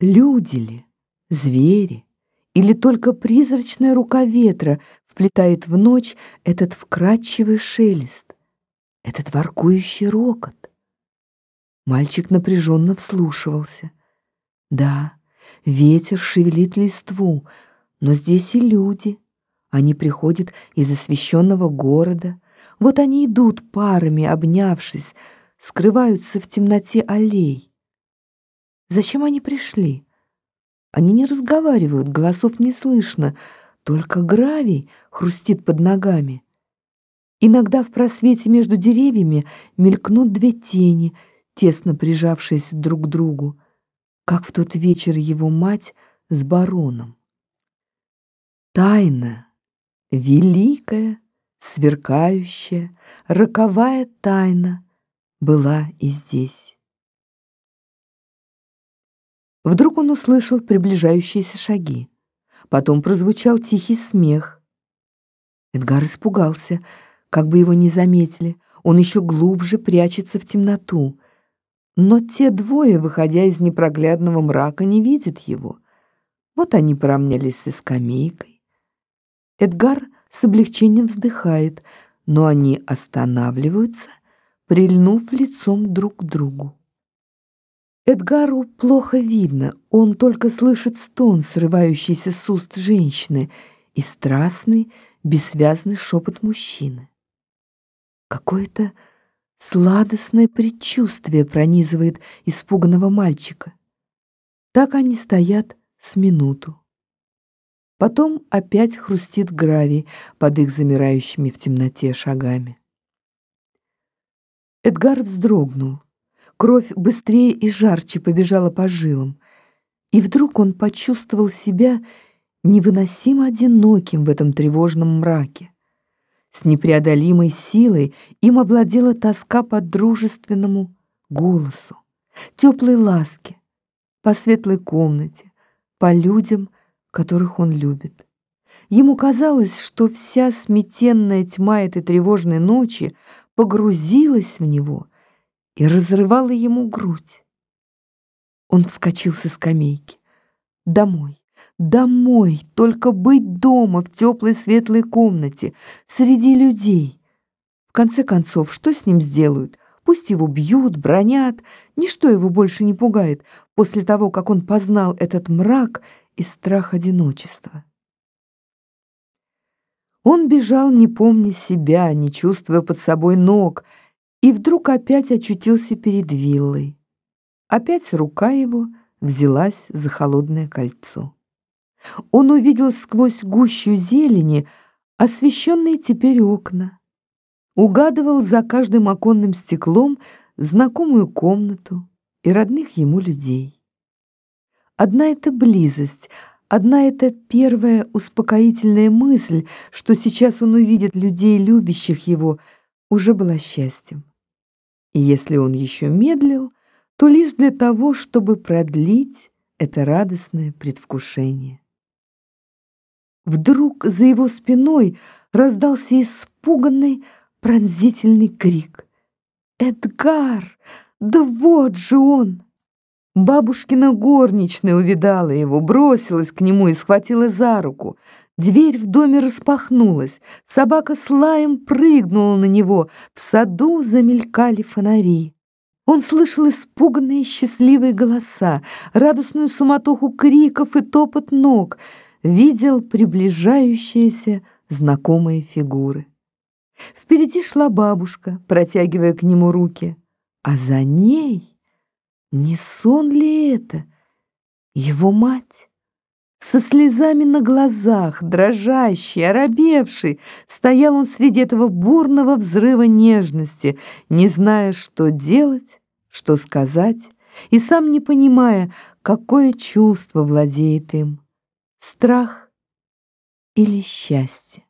Люди ли, звери, или только призрачная рука ветра вплетает в ночь этот вкрадчивый шелест, этот воркующий рокот? Мальчик напряженно вслушивался. Да, ветер шевелит листву, но здесь и люди. Они приходят из освещенного города. Вот они идут парами, обнявшись, скрываются в темноте аллей. Зачем они пришли? Они не разговаривают, голосов не слышно, только гравий хрустит под ногами. Иногда в просвете между деревьями мелькнут две тени, тесно прижавшиеся друг к другу, как в тот вечер его мать с бароном. Тайна, великая, сверкающая, роковая тайна была и здесь. Вдруг он услышал приближающиеся шаги. Потом прозвучал тихий смех. Эдгар испугался, как бы его не заметили. Он еще глубже прячется в темноту. Но те двое, выходя из непроглядного мрака, не видят его. Вот они поравнялись со скамейкой. Эдгар с облегчением вздыхает, но они останавливаются, прильнув лицом друг к другу. Эдгару плохо видно, он только слышит стон, срывающийся с уст женщины, и страстный, бессвязный шепот мужчины. Какое-то сладостное предчувствие пронизывает испуганного мальчика. Так они стоят с минуту. Потом опять хрустит гравий под их замирающими в темноте шагами. Эдгар вздрогнул. Кровь быстрее и жарче побежала по жилам. И вдруг он почувствовал себя невыносимо одиноким в этом тревожном мраке. С непреодолимой силой им овладела тоска по дружественному голосу, теплой ласке, по светлой комнате, по людям, которых он любит. Ему казалось, что вся сметенная тьма этой тревожной ночи погрузилась в него — и разрывала ему грудь. Он вскочил со скамейки. Домой, домой, только быть дома в теплой светлой комнате, среди людей. В конце концов, что с ним сделают? Пусть его бьют, бронят, ничто его больше не пугает после того, как он познал этот мрак и страх одиночества. Он бежал, не помня себя, не чувствуя под собой ног, и вдруг опять очутился перед виллой. Опять рука его взялась за холодное кольцо. Он увидел сквозь гущу зелени освещенные теперь окна, угадывал за каждым оконным стеклом знакомую комнату и родных ему людей. Одна эта близость, одна эта первая успокоительная мысль, что сейчас он увидит людей, любящих его, уже была счастьем. И если он еще медлил, то лишь для того, чтобы продлить это радостное предвкушение. Вдруг за его спиной раздался испуганный пронзительный крик. «Эдгар! Да вот же он!» Бабушкина горничная увидала его, бросилась к нему и схватила за руку. Дверь в доме распахнулась, собака с лаем прыгнула на него, в саду замелькали фонари. Он слышал испуганные счастливые голоса, радостную суматоху криков и топот ног, видел приближающиеся знакомые фигуры. Впереди шла бабушка, протягивая к нему руки, а за ней, не сон ли это, его мать? Со слезами на глазах, дрожащий, оробевший, стоял он среди этого бурного взрыва нежности, не зная, что делать, что сказать, и сам не понимая, какое чувство владеет им — страх или счастье.